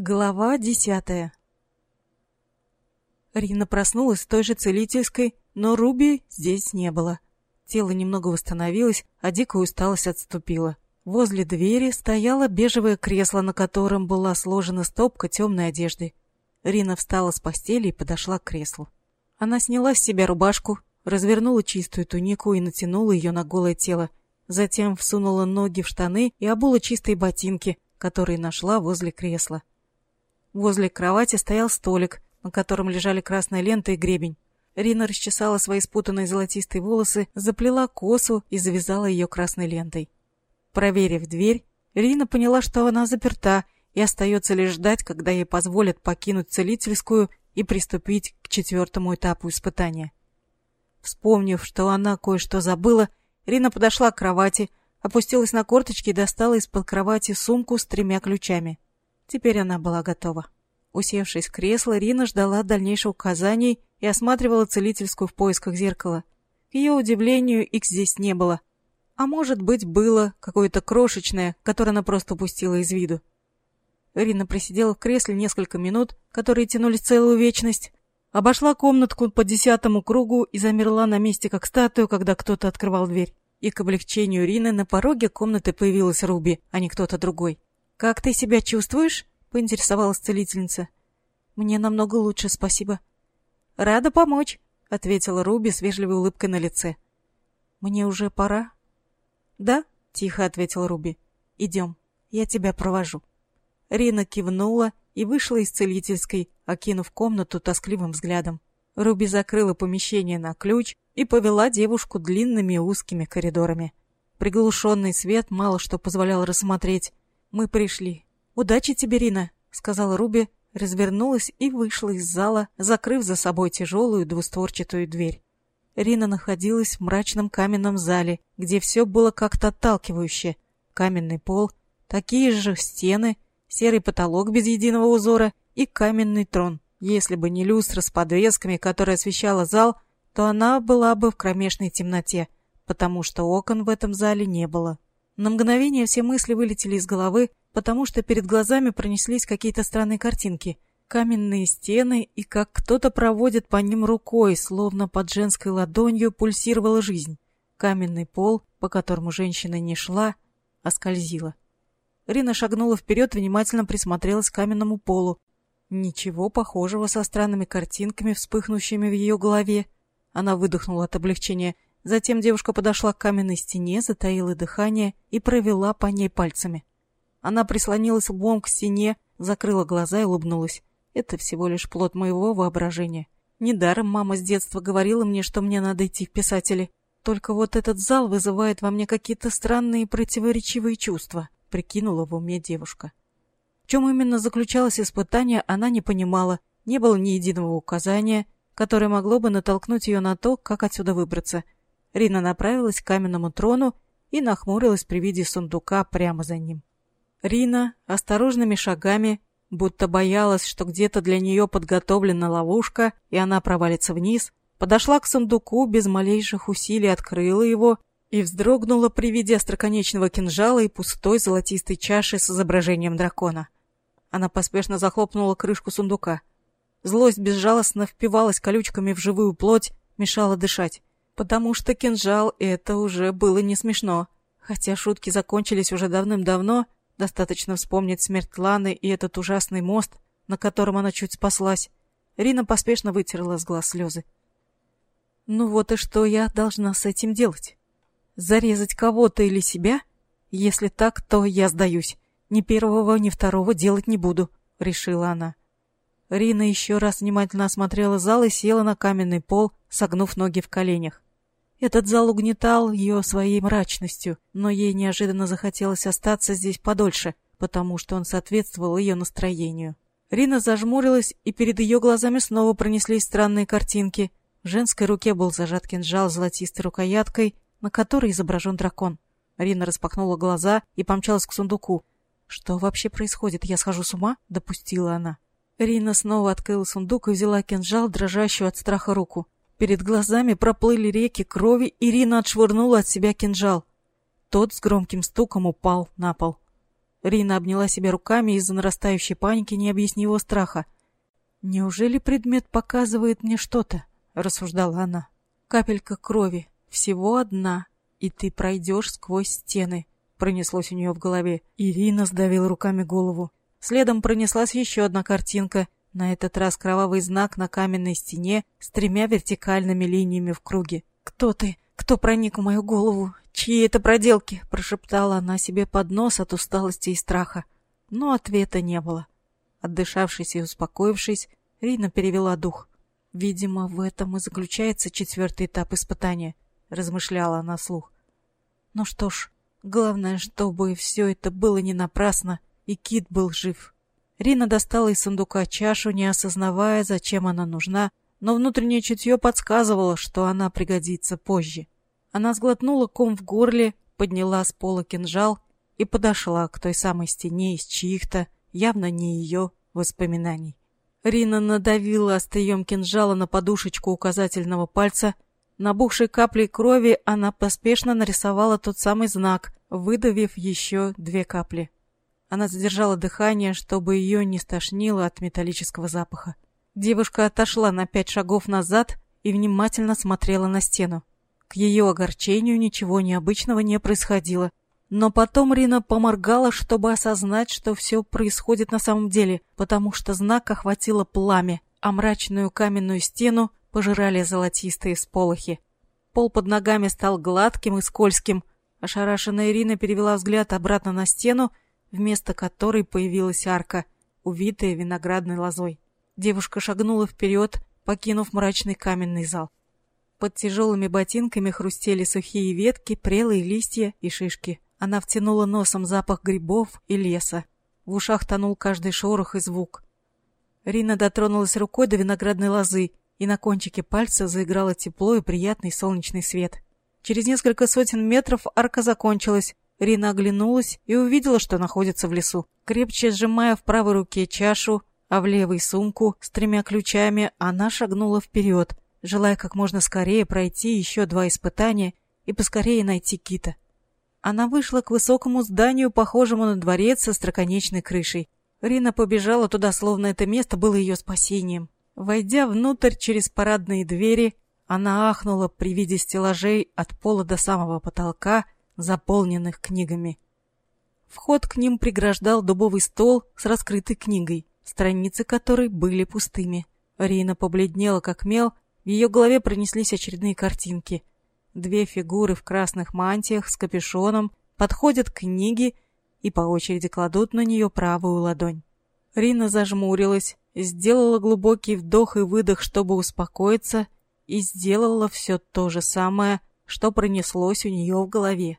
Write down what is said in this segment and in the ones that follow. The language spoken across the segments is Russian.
Глава десятая Рина проснулась в той же целительской, но Руби здесь не было. Тело немного восстановилось, а дикая усталость отступила. Возле двери стояло бежевое кресло, на котором была сложена стопка темной одежды. Рина встала с постели и подошла к креслу. Она сняла с себя рубашку, развернула чистую тунику и натянула ее на голое тело. Затем всунула ноги в штаны и обула чистые ботинки, которые нашла возле кресла. Возле кровати стоял столик, на котором лежали красная лента и гребень. Рина расчесала свои спутанные золотистые волосы, заплела косу и завязала ее красной лентой. Проверив дверь, Рина поняла, что она заперта, и остается лишь ждать, когда ей позволят покинуть целительскую и приступить к четвертому этапу испытания. Вспомнив, что она кое-что забыла, Рина подошла к кровати, опустилась на корточки и достала из-под кровати сумку с тремя ключами. Теперь она была готова. Усевшись в кресло, Рина ждала дальнейших указаний и осматривала целительскую в поисках зеркала. К ее удивлению, их здесь не было. А может быть, было какое-то крошечное, которое она просто упустила из виду. Рина просидела в кресле несколько минут, которые тянулись целую вечность, обошла комнатку по десятому кругу и замерла на месте, как статую, когда кто-то открывал дверь. И к облегчению Рины на пороге комнаты появилась Руби, а не кто-то другой. «Как ты себя чувствуешь?» — поинтересовалась целительница. «Мне намного лучше, спасибо». «Рада помочь», — ответила Руби с вежливой улыбкой на лице. «Мне уже пора?» «Да», — тихо ответила Руби. «Идем, я тебя провожу». Рина кивнула и вышла из целительской, окинув комнату тоскливым взглядом. Руби закрыла помещение на ключ и повела девушку длинными узкими коридорами. Приглушенный свет мало что позволял рассмотреть, мы пришли. Удачи тебе, Рина, сказала Руби, развернулась и вышла из зала, закрыв за собой тяжелую двустворчатую дверь. Рина находилась в мрачном каменном зале, где все было как-то отталкивающе. Каменный пол, такие же стены, серый потолок без единого узора и каменный трон. Если бы не люстра с подвесками, которая освещала зал, то она была бы в кромешной темноте, потому что окон в этом зале не было. На мгновение все мысли вылетели из головы, потому что перед глазами пронеслись какие-то странные картинки. Каменные стены, и как кто-то проводит по ним рукой, словно под женской ладонью пульсировала жизнь. Каменный пол, по которому женщина не шла, а скользила. Рина шагнула вперед, внимательно присмотрелась к каменному полу. Ничего похожего со странными картинками, вспыхнувшими в ее голове. Она выдохнула от облегчения – Затем девушка подошла к каменной стене, затаила дыхание и провела по ней пальцами. Она прислонилась лбом к стене, закрыла глаза и улыбнулась. Это всего лишь плод моего воображения. Недаром мама с детства говорила мне, что мне надо идти в писатели. Только вот этот зал вызывает во мне какие-то странные противоречивые чувства, прикинула в уме девушка. В чем именно заключалось испытание, она не понимала. Не было ни единого указания, которое могло бы натолкнуть ее на то, как отсюда выбраться — Рина направилась к каменному трону и нахмурилась при виде сундука прямо за ним. Рина осторожными шагами, будто боялась, что где-то для нее подготовлена ловушка, и она провалится вниз, подошла к сундуку, без малейших усилий открыла его и вздрогнула при виде остроконечного кинжала и пустой золотистой чаши с изображением дракона. Она поспешно захлопнула крышку сундука. Злость безжалостно впивалась колючками в живую плоть, мешала дышать потому что кинжал — это уже было не смешно. Хотя шутки закончились уже давным-давно, достаточно вспомнить смерть Ланы и этот ужасный мост, на котором она чуть спаслась. Рина поспешно вытерла с глаз слезы. «Ну вот и что я должна с этим делать? Зарезать кого-то или себя? Если так, то я сдаюсь. Ни первого, ни второго делать не буду», — решила она. Рина еще раз внимательно осмотрела зал и села на каменный пол, согнув ноги в коленях. Этот зал угнетал ее своей мрачностью, но ей неожиданно захотелось остаться здесь подольше, потому что он соответствовал ее настроению. Рина зажмурилась, и перед ее глазами снова пронеслись странные картинки. В женской руке был зажат кинжал с золотистой рукояткой, на которой изображен дракон. Рина распахнула глаза и помчалась к сундуку. «Что вообще происходит? Я схожу с ума?» — допустила она. Рина снова открыла сундук и взяла кинжал, дрожащую от страха руку. Перед глазами проплыли реки крови, Ирина отшвырнула от себя кинжал. Тот с громким стуком упал на пол. Рина обняла себя руками из-за нарастающей паники необъяснимого страха. «Неужели предмет показывает мне что-то?» — рассуждала она. «Капелька крови. Всего одна. И ты пройдешь сквозь стены», — пронеслось у нее в голове. Ирина сдавила руками голову. Следом пронеслась еще одна картинка. На этот раз кровавый знак на каменной стене с тремя вертикальными линиями в круге. «Кто ты? Кто проник в мою голову? Чьи это проделки?» – прошептала она себе под нос от усталости и страха. Но ответа не было. Отдышавшись и успокоившись, Рина перевела дух. «Видимо, в этом и заключается четвертый этап испытания», — размышляла она вслух. «Ну что ж, главное, чтобы все это было не напрасно, и Кит был жив». Рина достала из сундука чашу, не осознавая, зачем она нужна, но внутреннее чутье подсказывало, что она пригодится позже. Она сглотнула ком в горле, подняла с пола кинжал и подошла к той самой стене из чьих-то, явно не ее, воспоминаний. Рина надавила острием кинжала на подушечку указательного пальца. Набухшей каплей крови она поспешно нарисовала тот самый знак, выдавив еще две капли. Она задержала дыхание, чтобы ее не стошнило от металлического запаха. Девушка отошла на пять шагов назад и внимательно смотрела на стену. К ее огорчению ничего необычного не происходило. Но потом Рина поморгала, чтобы осознать, что все происходит на самом деле, потому что знак охватило пламя, а мрачную каменную стену пожирали золотистые сполохи. Пол под ногами стал гладким и скользким. Ошарашенная Ирина перевела взгляд обратно на стену, вместо которой появилась арка, увитая виноградной лозой. Девушка шагнула вперед, покинув мрачный каменный зал. Под тяжелыми ботинками хрустели сухие ветки, прелые листья и шишки. Она втянула носом запах грибов и леса. В ушах тонул каждый шорох и звук. Рина дотронулась рукой до виноградной лозы, и на кончике пальца заиграло тепло и приятный солнечный свет. Через несколько сотен метров арка закончилась. Рина оглянулась и увидела, что находится в лесу. Крепче сжимая в правой руке чашу, а в левой сумку с тремя ключами она шагнула вперед, желая как можно скорее пройти еще два испытания и поскорее найти Кита. Она вышла к высокому зданию, похожему на дворец со строконечной крышей. Рина побежала туда, словно это место было ее спасением. Войдя внутрь через парадные двери, она ахнула при виде стеллажей от пола до самого потолка, заполненных книгами. Вход к ним преграждал дубовый стол с раскрытой книгой страницы которой были пустыми. Рина побледнела, как мел, в ее голове пронеслись очередные картинки. Две фигуры в красных мантиях с капюшоном подходят к книге и по очереди кладут на нее правую ладонь. Рина зажмурилась, сделала глубокий вдох и выдох, чтобы успокоиться, и сделала все то же самое, что пронеслось у нее в голове.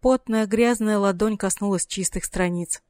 Потная грязная ладонь коснулась чистых страниц.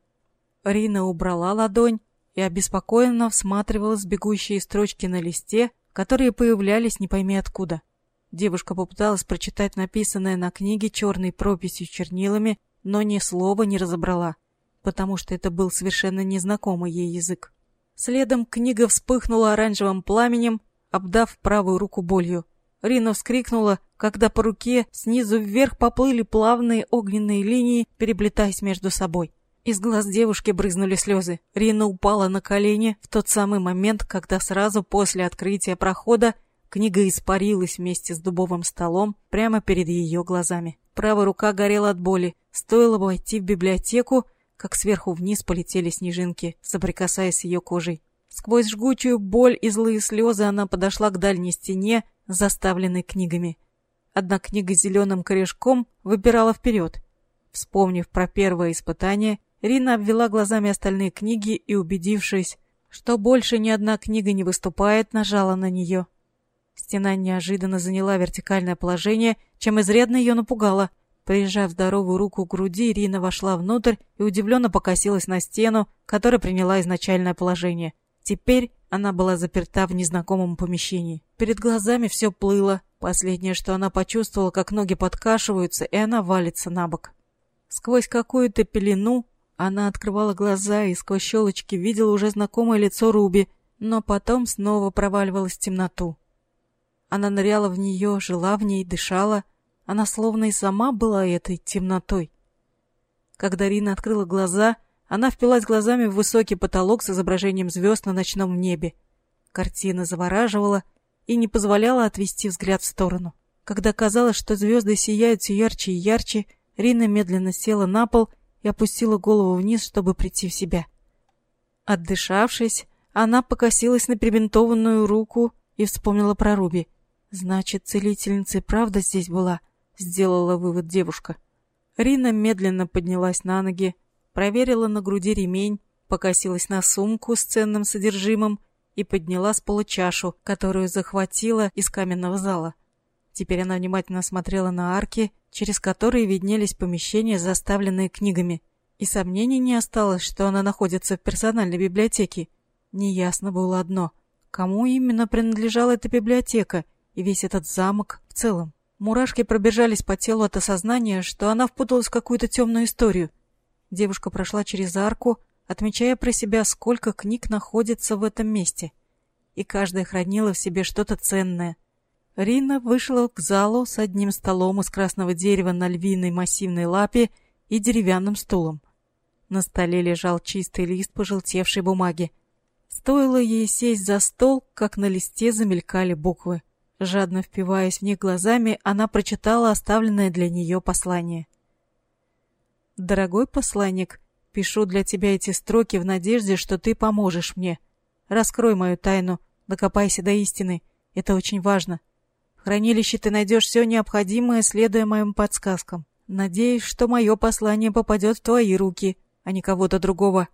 Рина убрала ладонь и обеспокоенно всматривалась в бегущие строчки на листе, которые появлялись не пойми откуда. Девушка попыталась прочитать написанное на книге черной прописью чернилами, но ни слова не разобрала, потому что это был совершенно незнакомый ей язык. Следом книга вспыхнула оранжевым пламенем, обдав правую руку болью. Рина вскрикнула, когда по руке снизу вверх поплыли плавные огненные линии, переплетаясь между собой. Из глаз девушки брызнули слезы. Рина упала на колени в тот самый момент, когда сразу после открытия прохода книга испарилась вместе с дубовым столом прямо перед ее глазами. Правая рука горела от боли. Стоило войти в библиотеку, как сверху вниз полетели снежинки, соприкасаясь с ее кожей. Сквозь жгучую боль и злые слезы она подошла к дальней стене, заставленной книгами. Одна книга с зеленым корешком выпирала вперед. Вспомнив про первое испытание, Рина обвела глазами остальные книги и, убедившись, что больше ни одна книга не выступает, нажала на нее. Стена неожиданно заняла вертикальное положение, чем изрядно ее напугала. Прижав здоровую руку к груди, Рина вошла внутрь и удивленно покосилась на стену, которая приняла изначальное положение. Теперь она была заперта в незнакомом помещении. Перед глазами все плыло. Последнее, что она почувствовала, как ноги подкашиваются, и она валится на бок. Сквозь какую-то пелену она открывала глаза и сквозь щелочки видела уже знакомое лицо Руби, но потом снова проваливалась в темноту. Она ныряла в нее, жила в ней, дышала. Она словно и сама была этой темнотой. Когда Рина открыла глаза, она впилась глазами в высокий потолок с изображением звезд на ночном небе. Картина завораживала и не позволяла отвести взгляд в сторону. Когда казалось, что звезды сияют все ярче и ярче, Рина медленно села на пол и опустила голову вниз, чтобы прийти в себя. Отдышавшись, она покосилась на перебинтованную руку и вспомнила про Руби. «Значит, целительница правда здесь была», — сделала вывод девушка. Рина медленно поднялась на ноги, проверила на груди ремень, покосилась на сумку с ценным содержимым и подняла с пола чашу, которую захватила из каменного зала. Теперь она внимательно смотрела на арки, через которые виднелись помещения, заставленные книгами. И сомнений не осталось, что она находится в персональной библиотеке. Неясно было одно. Кому именно принадлежала эта библиотека и весь этот замок в целом? Мурашки пробежались по телу от осознания, что она впуталась в какую-то темную историю. Девушка прошла через арку, отмечая про себя, сколько книг находится в этом месте. И каждая хранила в себе что-то ценное. Рина вышла к залу с одним столом из красного дерева на львиной массивной лапе и деревянным стулом. На столе лежал чистый лист пожелтевшей бумаги. Стоило ей сесть за стол, как на листе замелькали буквы. Жадно впиваясь в них глазами, она прочитала оставленное для нее послание. «Дорогой посланник, пишу для тебя эти строки в надежде, что ты поможешь мне. Раскрой мою тайну, докопайся до истины. Это очень важно. В хранилище ты найдешь все необходимое, следуя моим подсказкам. Надеюсь, что мое послание попадет в твои руки, а не кого-то другого.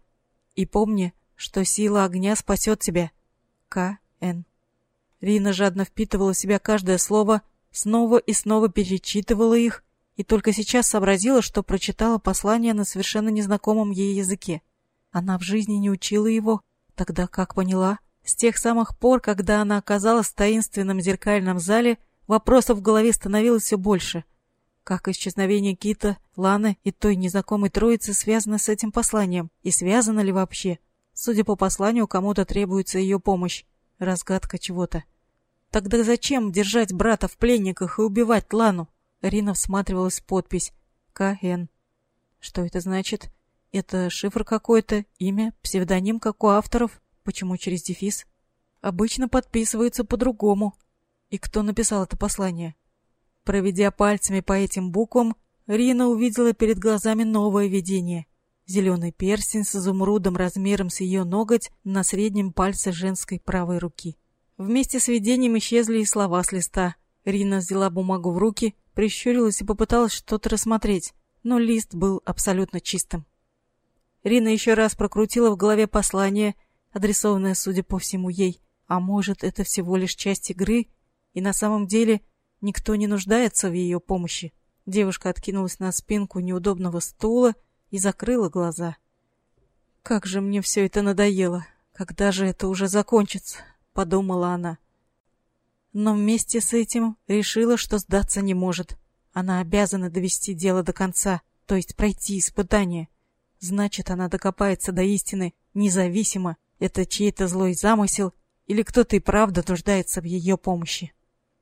И помни, что сила огня спасет тебя. К.Н. Рина жадно впитывала в себя каждое слово, снова и снова перечитывала их, и только сейчас сообразила, что прочитала послание на совершенно незнакомом ей языке. Она в жизни не учила его, тогда как поняла? С тех самых пор, когда она оказалась в таинственном зеркальном зале, вопросов в голове становилось все больше. Как исчезновение Кита, Ланы и той незнакомой троицы связано с этим посланием? И связано ли вообще? Судя по посланию, кому-то требуется ее помощь. Разгадка чего-то. Тогда зачем держать брата в пленниках и убивать Лану? Рина всматривалась в подпись. К.Н. Что это значит? Это шифр какой-то, имя, псевдоним, как у авторов? Почему через дефис? Обычно подписываются по-другому. И кто написал это послание? Проведя пальцами по этим буквам, Рина увидела перед глазами новое видение — Зеленый перстень с изумрудом размером с ее ноготь на среднем пальце женской правой руки. Вместе с видением исчезли и слова с листа. Рина взяла бумагу в руки, прищурилась и попыталась что-то рассмотреть, но лист был абсолютно чистым. Рина еще раз прокрутила в голове послание, адресованное, судя по всему, ей. А может, это всего лишь часть игры, и на самом деле никто не нуждается в ее помощи. Девушка откинулась на спинку неудобного стула и закрыла глаза. «Как же мне все это надоело! Когда же это уже закончится?» — подумала она. Но вместе с этим решила, что сдаться не может. Она обязана довести дело до конца, то есть пройти испытание. Значит, она докопается до истины, независимо, это чей-то злой замысел или кто-то и правда нуждается в ее помощи.